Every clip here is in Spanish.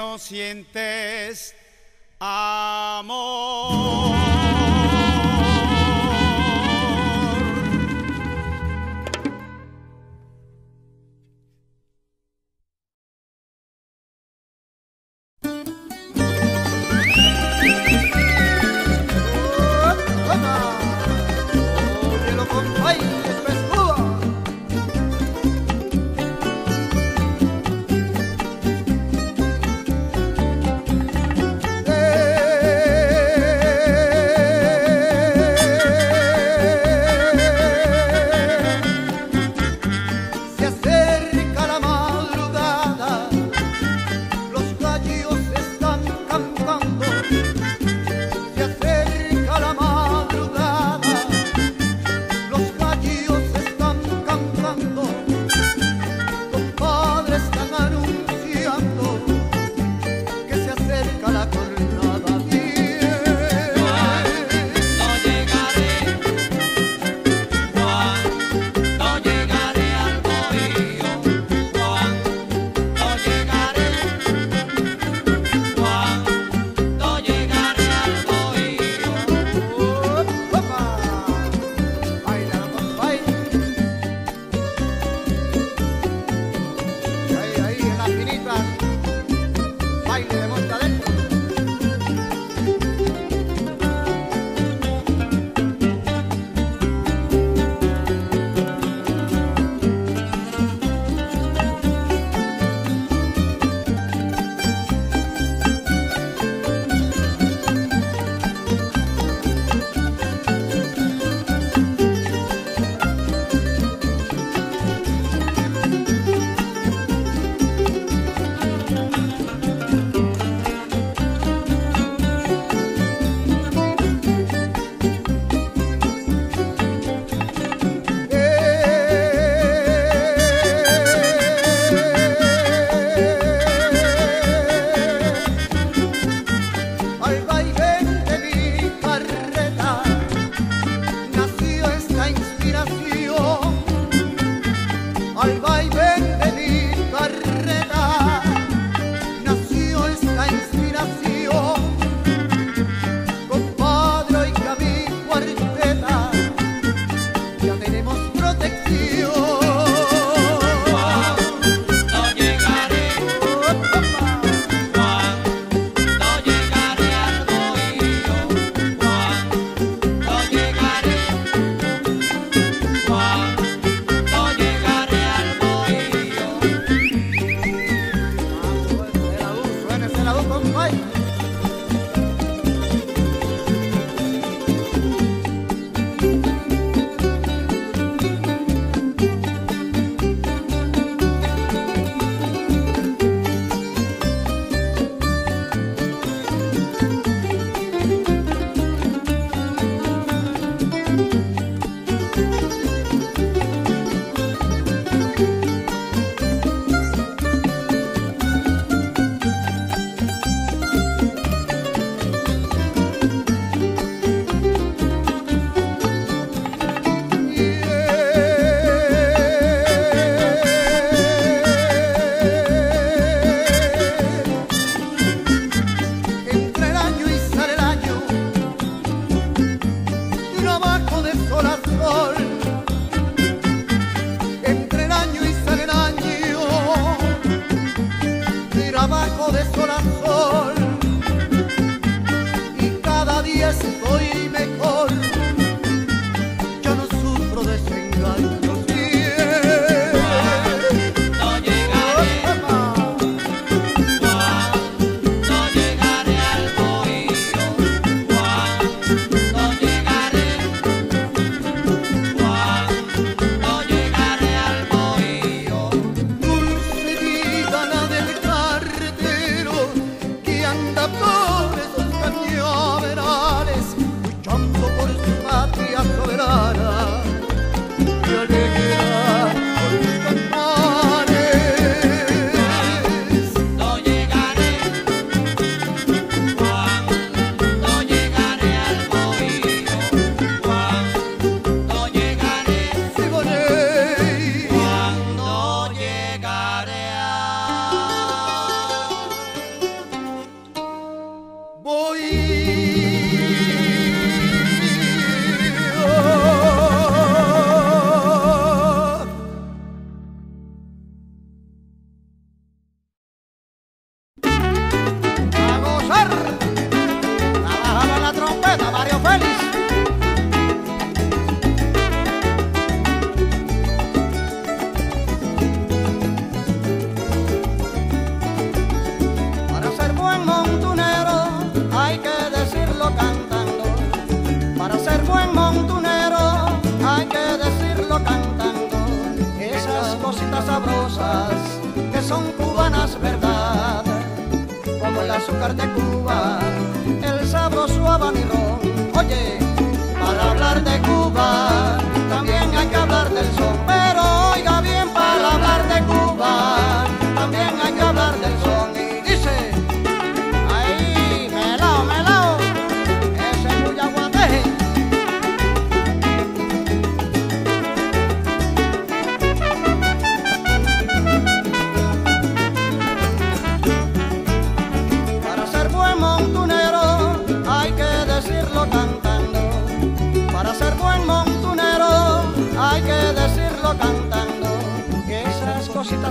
no sientes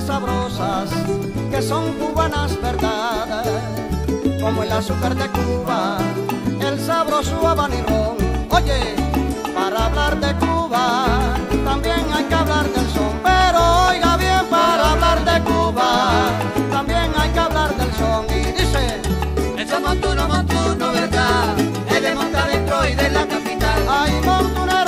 sabrosas que son cubanas, verdad. Como el azúcar de Cuba, el sabroso habanero. Oye, para hablar de Cuba también hay que hablar del son. Pero oiga bien, para hablar de Cuba también hay que hablar del son. Y dice. Eso montuno, montuno, verdad, es de monta dentro y de la capital. Ay, montuneros,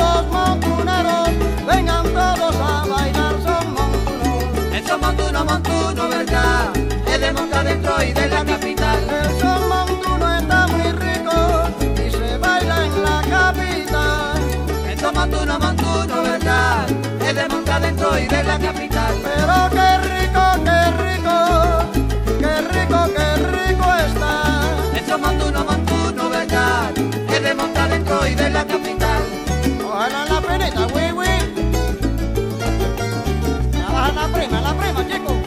de y de la capital. El son montuno está muy rico y se baila en la capital. Eso montuno, montuno, verdad, es de monta dentro y de la capital. Pero qué rico, qué rico, qué rico, qué rico está. Eso montuno, montuno, verdad, es de monta dentro y de la capital. Ojalá la penita, güey, güey. Trabaja la prima, la prima, chico.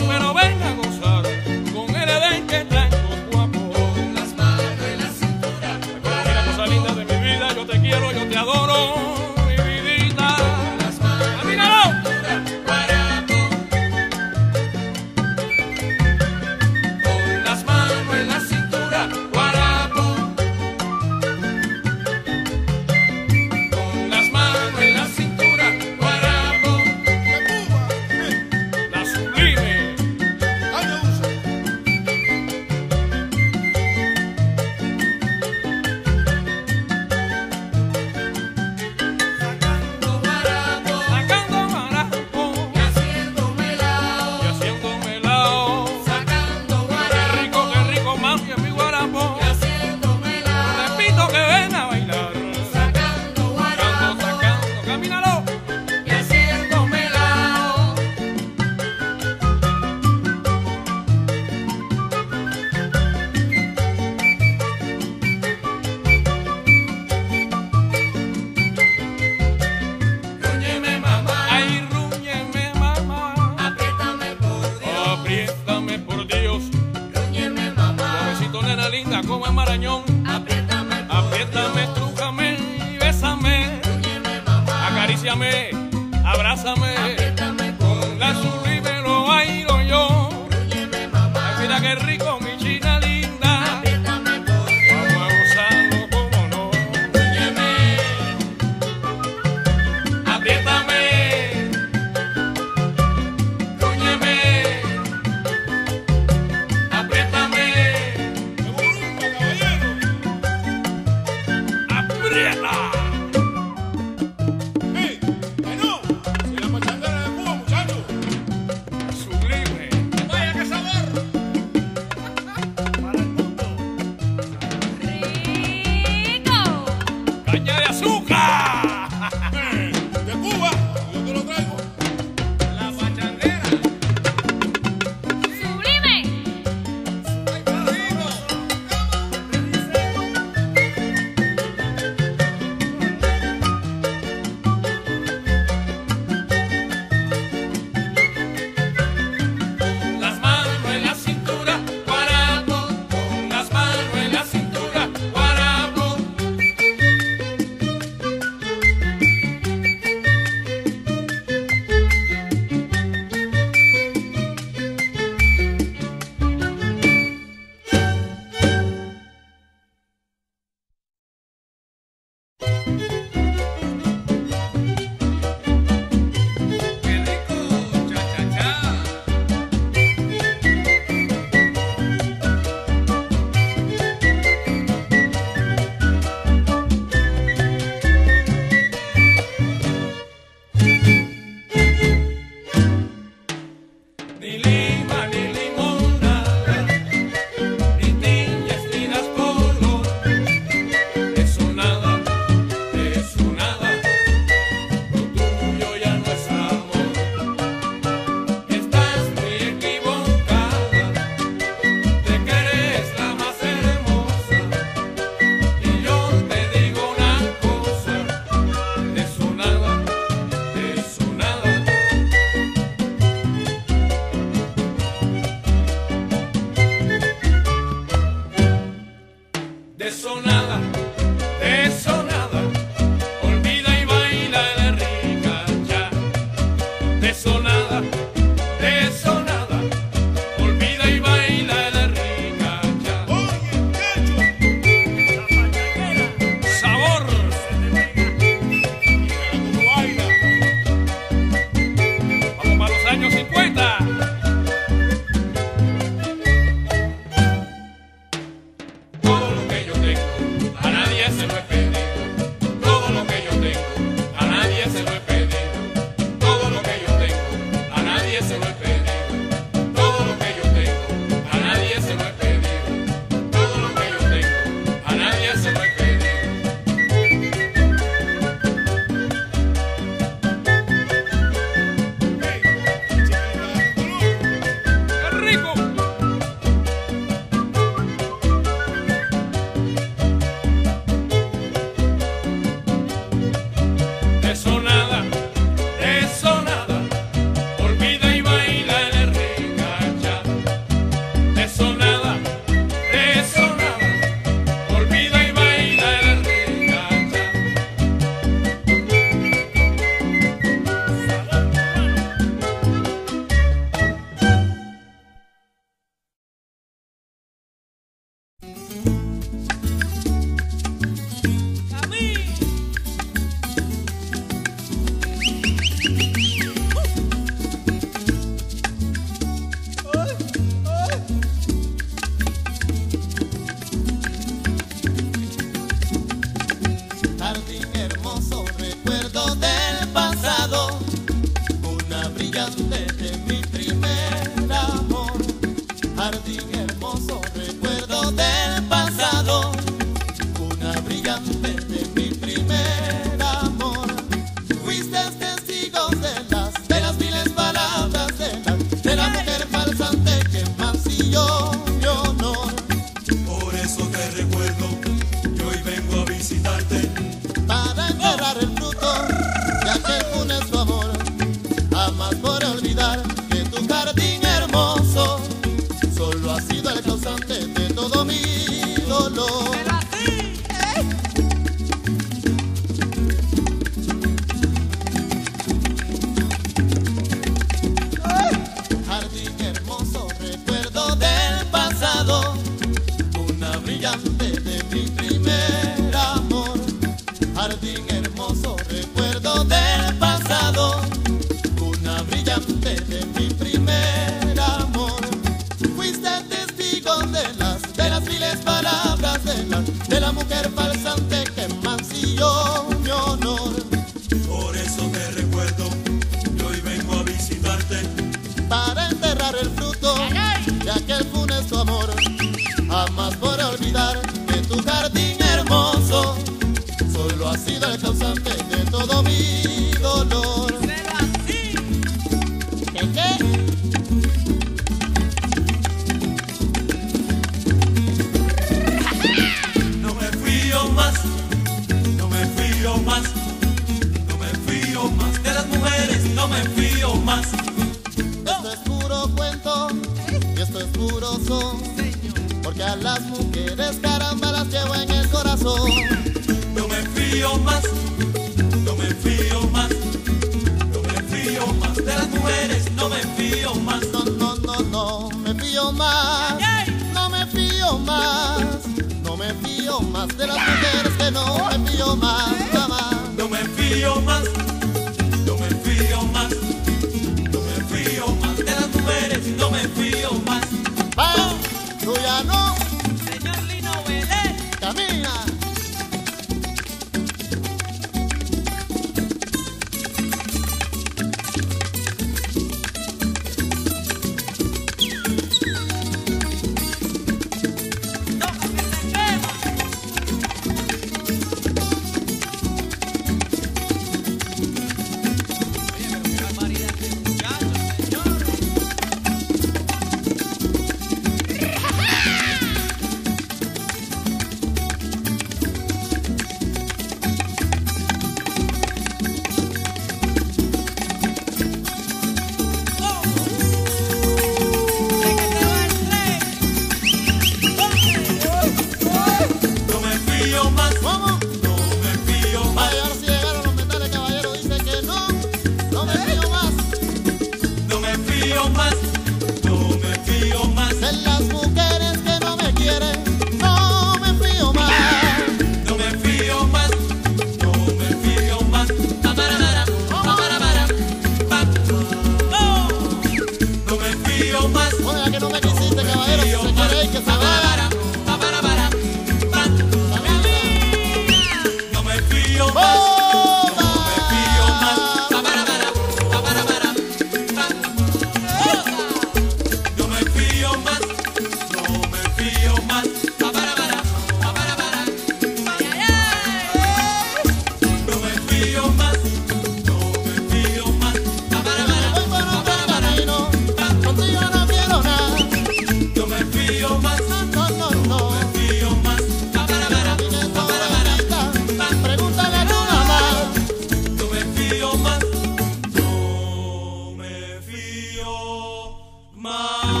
Mom.